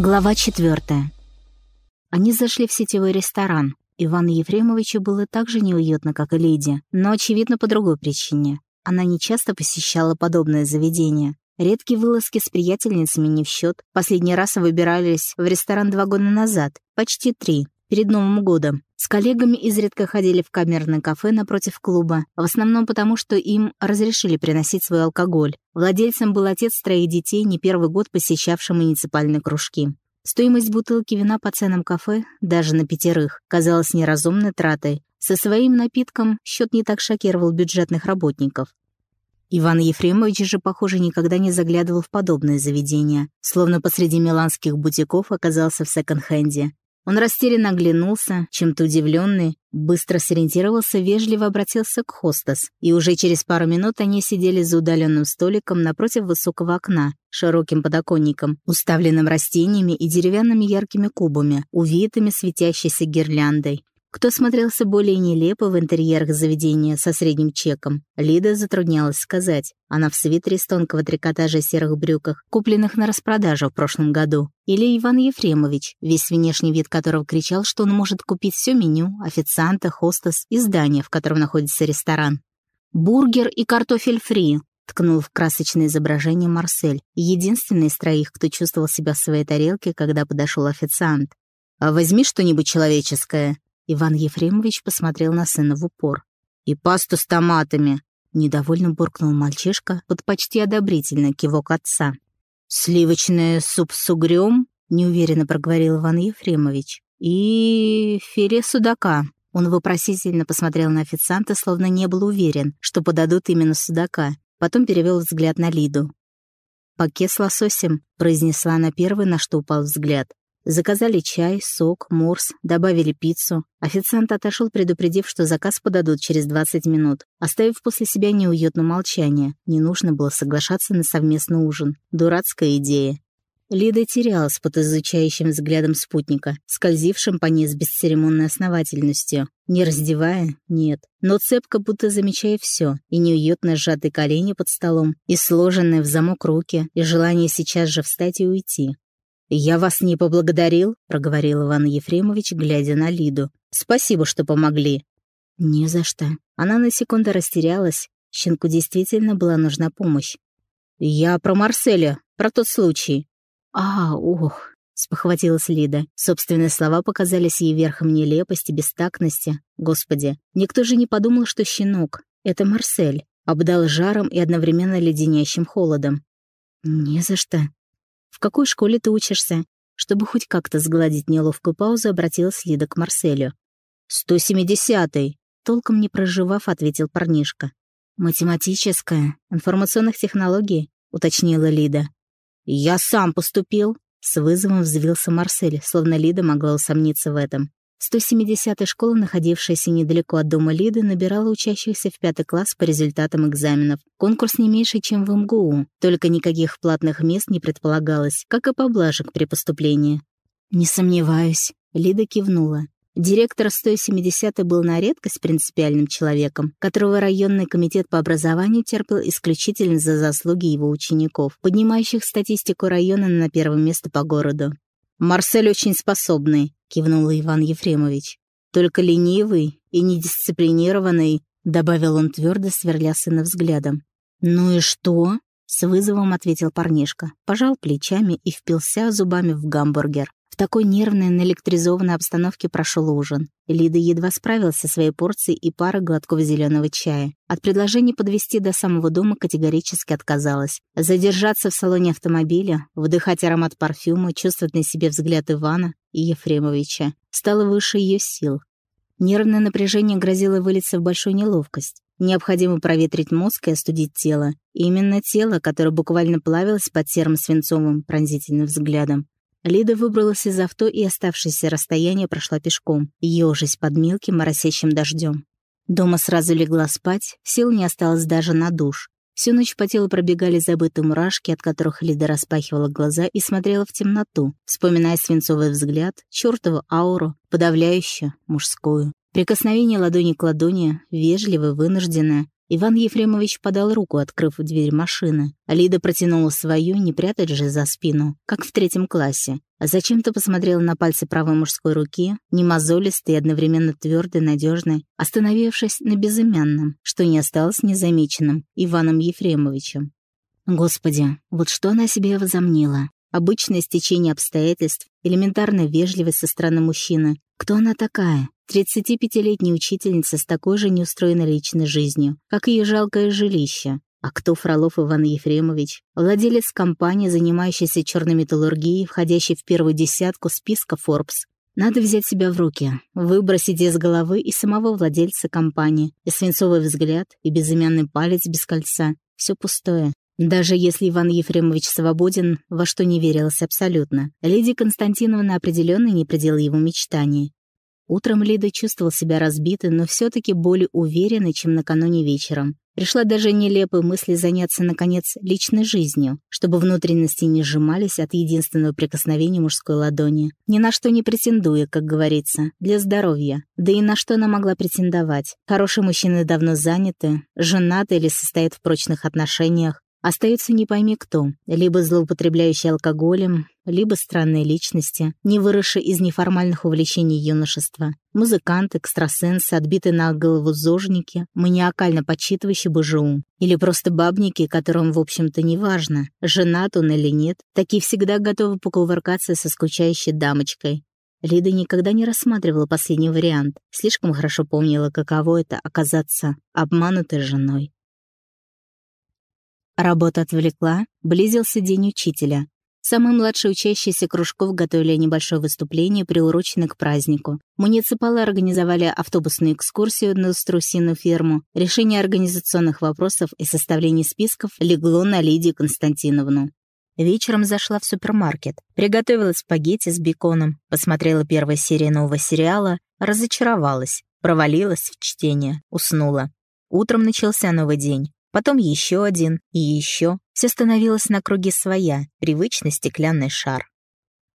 Глава четвертая. Они зашли в сетевой ресторан. Ивану Ефремовичу было так же неуютно, как и Лиде, но, очевидно, по другой причине. Она не часто посещала подобное заведение. Редкие вылазки с приятельницами не в счет. Последний раз выбирались в ресторан два года назад, почти три, перед Новым годом. С коллегами изредка ходили в камерное кафе напротив клуба, в основном потому, что им разрешили приносить свой алкоголь. Владельцем был отец троих детей, не первый год посещавший муниципальные кружки. Стоимость бутылки вина по ценам кафе, даже на пятерых, казалась неразумной тратой. Со своим напитком счет не так шокировал бюджетных работников. Иван Ефремович же, похоже, никогда не заглядывал в подобное заведение, словно посреди миланских бутиков оказался в секонд-хенде. Он растерянно оглянулся, чем-то удивленный, быстро сориентировался, вежливо обратился к хостес, и уже через пару минут они сидели за удаленным столиком напротив высокого окна, широким подоконником, уставленным растениями и деревянными яркими кубами, увитыми светящейся гирляндой. Кто смотрелся более нелепо в интерьерах заведения со средним чеком, Лида затруднялась сказать. Она в свитере из тонкого трикотажа и серых брюках, купленных на распродажу в прошлом году. Или Иван Ефремович, весь внешний вид которого кричал, что он может купить все меню, официанта, хостес и здание, в котором находится ресторан. «Бургер и картофель фри», ткнул в красочное изображение Марсель, единственный из троих, кто чувствовал себя в своей тарелке, когда подошел официант. «А возьми что-нибудь человеческое», Иван Ефремович посмотрел на сына в упор. «И пасту с томатами!» — недовольно буркнул мальчишка под почти одобрительный кивок отца. «Сливочный суп с угрём?» — неуверенно проговорил Иван Ефремович. «И филе судака». Он вопросительно посмотрел на официанта, словно не был уверен, что подадут именно судака. Потом перевел взгляд на Лиду. «Пакет с лососем», — произнесла она первой, на что упал взгляд. Заказали чай, сок, морс, добавили пиццу. Официант отошел, предупредив, что заказ подадут через 20 минут, оставив после себя неуютное молчание. Не нужно было соглашаться на совместный ужин. Дурацкая идея. Лида терялась под изучающим взглядом спутника, скользившим по ней с бесцеремонной основательностью. Не раздевая? Нет. Но цепко, будто замечая все, и неуютно сжатые колени под столом, и сложенные в замок руки, и желание сейчас же встать и уйти. «Я вас не поблагодарил», — проговорил Иван Ефремович, глядя на Лиду. «Спасибо, что помогли». «Не за что». Она на секунду растерялась. Щенку действительно была нужна помощь. «Я про Марселя, про тот случай». «А, ох», — спохватилась Лида. Собственные слова показались ей верхом нелепости, бестактности. Господи, никто же не подумал, что щенок — это Марсель. Обдал жаром и одновременно леденящим холодом. «Не за что», «В какой школе ты учишься?» Чтобы хоть как-то сгладить неловкую паузу, обратилась Лида к Марселю. «Сто семидесятый!» Толком не проживав, ответил парнишка. «Математическая, информационных технологий», — уточнила Лида. «Я сам поступил», — с вызовом взвился Марсель, словно Лида могла усомниться в этом. 170-я школа, находившаяся недалеко от дома Лиды, набирала учащихся в пятый класс по результатам экзаменов. Конкурс не меньше, чем в МГУ, только никаких платных мест не предполагалось, как и поблажек при поступлении. «Не сомневаюсь», — Лида кивнула. Директор 170-й был на редкость принципиальным человеком, которого районный комитет по образованию терпел исключительно за заслуги его учеников, поднимающих статистику района на первое место по городу. «Марсель очень способный», — кивнул Иван Ефремович. «Только ленивый и недисциплинированный», — добавил он твердо, сверля сына взглядом. «Ну и что?» — с вызовом ответил парнишка, пожал плечами и впился зубами в гамбургер такой нервной, наэлектризованной обстановке прошел ужин. Лида едва справилась со своей порцией и парой глотков зеленого чая. От предложения подвести до самого дома категорически отказалась. Задержаться в салоне автомобиля, вдыхать аромат парфюма, чувствовать на себе взгляд Ивана и Ефремовича стало выше ее сил. Нервное напряжение грозило вылиться в большую неловкость. Необходимо проветрить мозг и остудить тело. Именно тело, которое буквально плавилось под серым свинцовым пронзительным взглядом. Лида выбралась из авто и оставшееся расстояние прошла пешком, ежась под мелким моросящим дождем. Дома сразу легла спать, сил не осталось даже на душ. Всю ночь по телу пробегали забытые мурашки, от которых Лида распахивала глаза и смотрела в темноту, вспоминая свинцовый взгляд, чёртову ауру, подавляющую, мужскую. Прикосновение ладони к ладони, вежливое, вынужденное. Иван Ефремович подал руку, открыв дверь машины. Лида протянула свою, не прятать же за спину, как в третьем классе. А зачем-то посмотрела на пальцы правой мужской руки, не мозолистый одновременно твердый, надежный, остановившись на безымянном, что не осталось незамеченным, Иваном Ефремовичем. Господи, вот что она себе возомнила. Обычное стечение обстоятельств, элементарная вежливость со стороны мужчины. Кто она такая? 35-летняя учительница с такой же неустроенной личной жизнью, как ее жалкое жилище. А кто Фролов Иван Ефремович? Владелец компании, занимающейся черной металлургией, входящей в первую десятку списка Forbes. Надо взять себя в руки, выбросить из головы и самого владельца компании, и свинцовый взгляд, и безымянный палец без кольца. Все пустое. Даже если Иван Ефремович свободен, во что не верилось абсолютно, Лидия Константиновна определенно не предел его мечтаний. Утром Лида чувствовал себя разбитой, но все таки более уверенной, чем накануне вечером. Пришла даже нелепая мысль заняться, наконец, личной жизнью, чтобы внутренности не сжимались от единственного прикосновения мужской ладони. Ни на что не претендуя, как говорится, для здоровья. Да и на что она могла претендовать. Хорошие мужчины давно заняты, женаты или состоят в прочных отношениях, Остается не пойми кто, либо злоупотребляющие алкоголем, либо странные личности, не выросшие из неформальных увлечений юношества. Музыканты, экстрасенсы, отбитые на голову зожники, маниакально подсчитывающие БЖУ. Или просто бабники, которым, в общем-то, не важно, женат он или нет, такие всегда готовы покувыркаться со скучающей дамочкой. Лида никогда не рассматривала последний вариант, слишком хорошо помнила, каково это — оказаться обманутой женой. Работа отвлекла, близился день учителя. Самые младшие учащиеся кружков готовили небольшое выступление, приуроченное к празднику. Муниципалы организовали автобусную экскурсию на струсиную ферму. Решение организационных вопросов и составление списков легло на Лидию Константиновну. Вечером зашла в супермаркет, приготовила спагетти с беконом, посмотрела первую серию нового сериала, разочаровалась, провалилась в чтение, уснула. Утром начался новый день. Потом еще один и еще. Все становилось на круги своя, привычный стеклянный шар.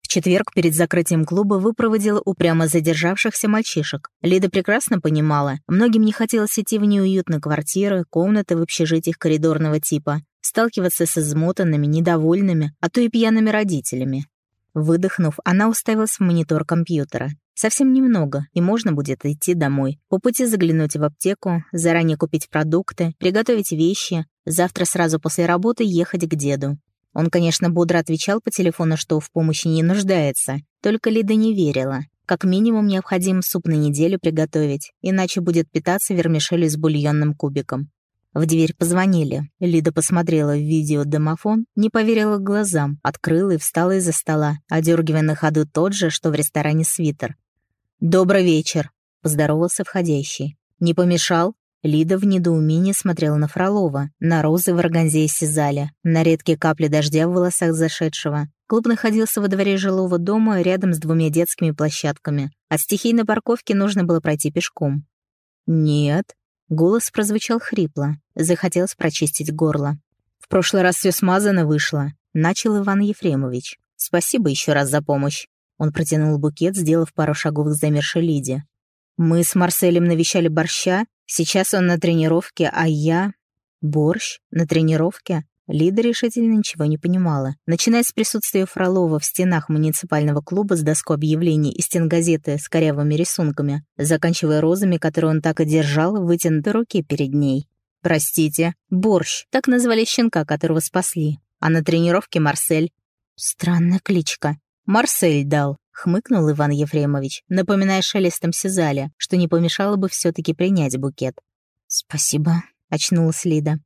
В четверг перед закрытием клуба выпроводила упрямо задержавшихся мальчишек. Лида прекрасно понимала, многим не хотелось идти в неуютные квартиры, комнаты в общежитиях коридорного типа, сталкиваться с измотанными, недовольными, а то и пьяными родителями. Выдохнув, она уставилась в монитор компьютера. Совсем немного, и можно будет идти домой. По пути заглянуть в аптеку, заранее купить продукты, приготовить вещи, завтра сразу после работы ехать к деду. Он, конечно, бодро отвечал по телефону, что в помощи не нуждается, только Лида не верила. Как минимум необходимо суп на неделю приготовить, иначе будет питаться вермишелью с бульонным кубиком. В дверь позвонили. Лида посмотрела в видео-домофон, не поверила глазам, открыла и встала из-за стола, одергивая на ходу тот же, что в ресторане свитер. «Добрый вечер», — поздоровался входящий. «Не помешал?» Лида в недоумении смотрела на Фролова, на розы в органзе и сизале, на редкие капли дождя в волосах зашедшего. Клуб находился во дворе жилого дома рядом с двумя детскими площадками. От стихийной парковки нужно было пройти пешком. «Нет», Голос прозвучал хрипло. Захотелось прочистить горло. «В прошлый раз все смазано вышло», — начал Иван Ефремович. «Спасибо еще раз за помощь». Он протянул букет, сделав пару шагов к замершей Лиде. «Мы с Марселем навещали борща. Сейчас он на тренировке, а я...» «Борщ? На тренировке?» Лида решительно ничего не понимала. Начиная с присутствия Фролова в стенах муниципального клуба с доской объявлений и стенгазеты с корявыми рисунками, заканчивая розами, которые он так и держал в вытянутой руке перед ней. «Простите, борщ», так назвали щенка, которого спасли. А на тренировке Марсель. Странная кличка. Марсель дал, хмыкнул Иван Ефремович, напоминая шелестом Сизаля, что не помешало бы все таки принять букет. «Спасибо», — очнулась Лида.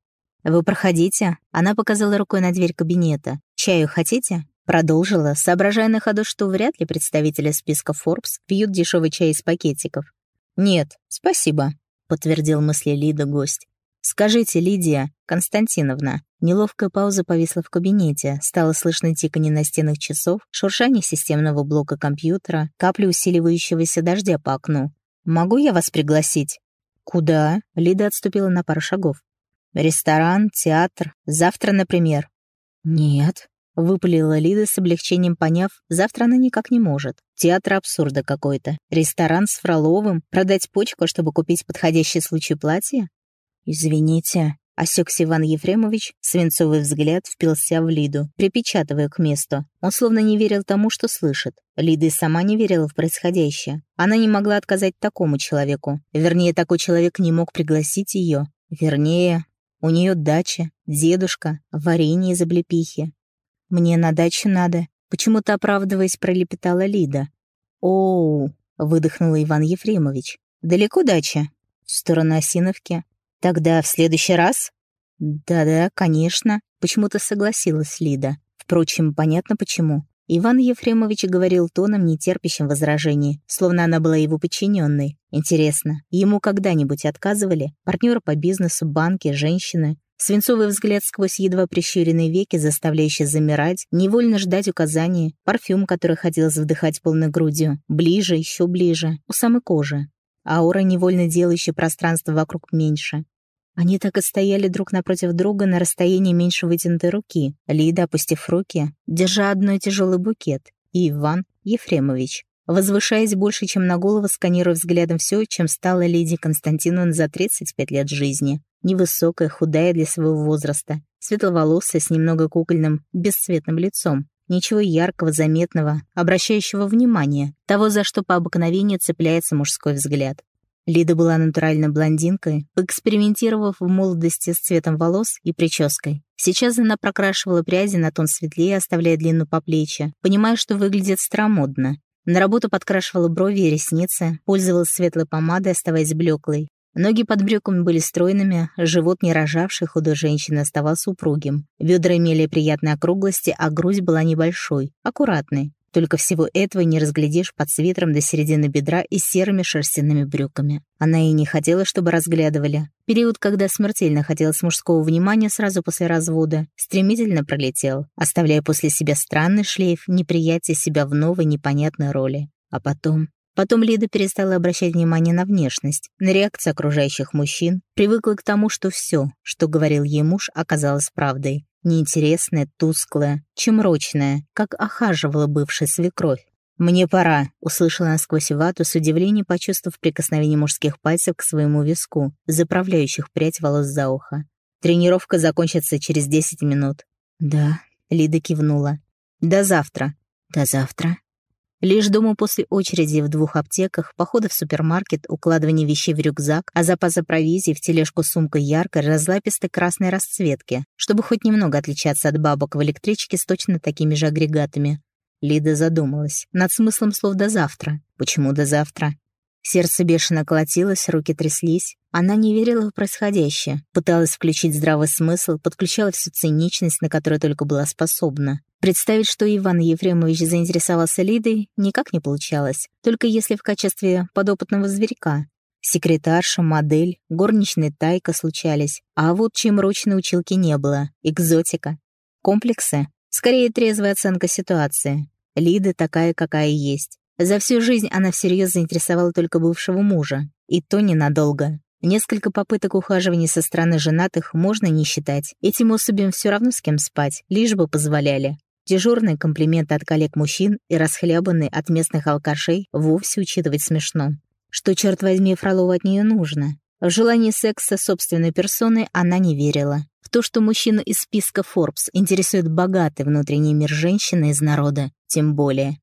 «Вы проходите?» Она показала рукой на дверь кабинета. «Чаю хотите?» Продолжила, соображая на ходу, что вряд ли представители списка Forbes пьют дешевый чай из пакетиков. «Нет, спасибо», — подтвердил мысли Лида гость. «Скажите, Лидия Константиновна». Неловкая пауза повисла в кабинете, стало слышно тиканье настенных часов, шуршание системного блока компьютера, капли усиливающегося дождя по окну. «Могу я вас пригласить?» «Куда?» Лида отступила на пару шагов. Ресторан, театр. Завтра, например. Нет. Выпалила Лида с облегчением, поняв, завтра она никак не может. Театр абсурда какой-то. Ресторан с Фроловым, продать почку, чтобы купить подходящий случай платье? «Извините», — осекся Иван Ефремович, свинцовый взгляд впился в Лиду, припечатывая к месту. Он словно не верил тому, что слышит. Лида и сама не верила в происходящее. Она не могла отказать такому человеку. Вернее, такой человек не мог пригласить ее. Вернее, у нее дача, дедушка, варенье из облепихи. «Мне на дачу надо», — почему-то оправдываясь, пролепетала Лида. «Оу», — выдохнула Иван Ефремович. «Далеко дача?» «В сторону Осиновки». «Тогда в следующий раз?» «Да-да, конечно», — почему-то согласилась Лида. Впрочем, понятно почему. Иван Ефремович говорил тоном, нетерпящим возражений, словно она была его подчиненной. Интересно, ему когда-нибудь отказывали? Партнеры по бизнесу, банки, женщины? Свинцовый взгляд сквозь едва прищуренные веки, заставляющий замирать, невольно ждать указаний, парфюм, который хотелось вдыхать полной грудью, ближе, еще ближе, у самой кожи. Аура, невольно делающая пространство вокруг меньше. Они так и стояли друг напротив друга на расстоянии меньше вытянутой руки, Лида, опустив руки, держа одной тяжелый букет, и Иван Ефремович, возвышаясь больше, чем на голову, сканируя взглядом все, чем стала Лидия Константиновна за 35 лет жизни. Невысокая, худая для своего возраста, светловолосая, с немного кукольным, бесцветным лицом. Ничего яркого, заметного, обращающего внимание, того, за что по обыкновению цепляется мужской взгляд. Лида была натуральной блондинкой, экспериментировав в молодости с цветом волос и прической. Сейчас она прокрашивала пряди на тон светлее, оставляя длину по плечи, понимая, что выглядит старомодно. На работу подкрашивала брови и ресницы, пользовалась светлой помадой, оставаясь блеклой. Ноги под брюками были стройными, живот не рожавший худой женщины оставался упругим. Бедра имели приятные округлости, а грудь была небольшой, аккуратной. Только всего этого не разглядишь под свитером до середины бедра и серыми шерстяными брюками. Она и не хотела, чтобы разглядывали. Период, когда смертельно хотелось мужского внимания сразу после развода, стремительно пролетел, оставляя после себя странный шлейф неприятия себя в новой непонятной роли. А потом... Потом Лида перестала обращать внимание на внешность, на реакцию окружающих мужчин, привыкла к тому, что все, что говорил ей муж, оказалось правдой неинтересная, тусклая, чемрочная, как охаживала бывшая свекровь. «Мне пора», — услышала она сквозь вату, с удивлением почувствовав прикосновение мужских пальцев к своему виску, заправляющих прядь волос за ухо. «Тренировка закончится через десять минут». «Да», — Лида кивнула. «До завтра». «До завтра». Лишь дома после очереди в двух аптеках, похода в супермаркет, укладывание вещей в рюкзак, а запаса провизии в тележку сумка яркой, разлапистой красной расцветки, чтобы хоть немного отличаться от бабок в электричке с точно такими же агрегатами. Лида задумалась над смыслом слов «до завтра». Почему «до завтра»? Сердце бешено колотилось, руки тряслись. Она не верила в происходящее, пыталась включить здравый смысл, подключала всю циничность, на которую только была способна. Представить, что Иван Ефремович заинтересовался Лидой, никак не получалось, только если в качестве подопытного зверька. Секретарша, модель, горничная тайка случались, а вот чем ручной училки не было. Экзотика. Комплексы. Скорее трезвая оценка ситуации. Лида такая, какая есть. За всю жизнь она всерьез заинтересовала только бывшего мужа. И то ненадолго. Несколько попыток ухаживания со стороны женатых можно не считать. Этим особям все равно с кем спать, лишь бы позволяли. Дежурные комплименты от коллег-мужчин и расхлябанные от местных алкашей вовсе учитывать смешно. Что, черт возьми, Фролову от нее нужно? В желание секса собственной персоной она не верила. В то, что мужчину из списка Forbes интересует богатый внутренний мир женщины из народа, тем более.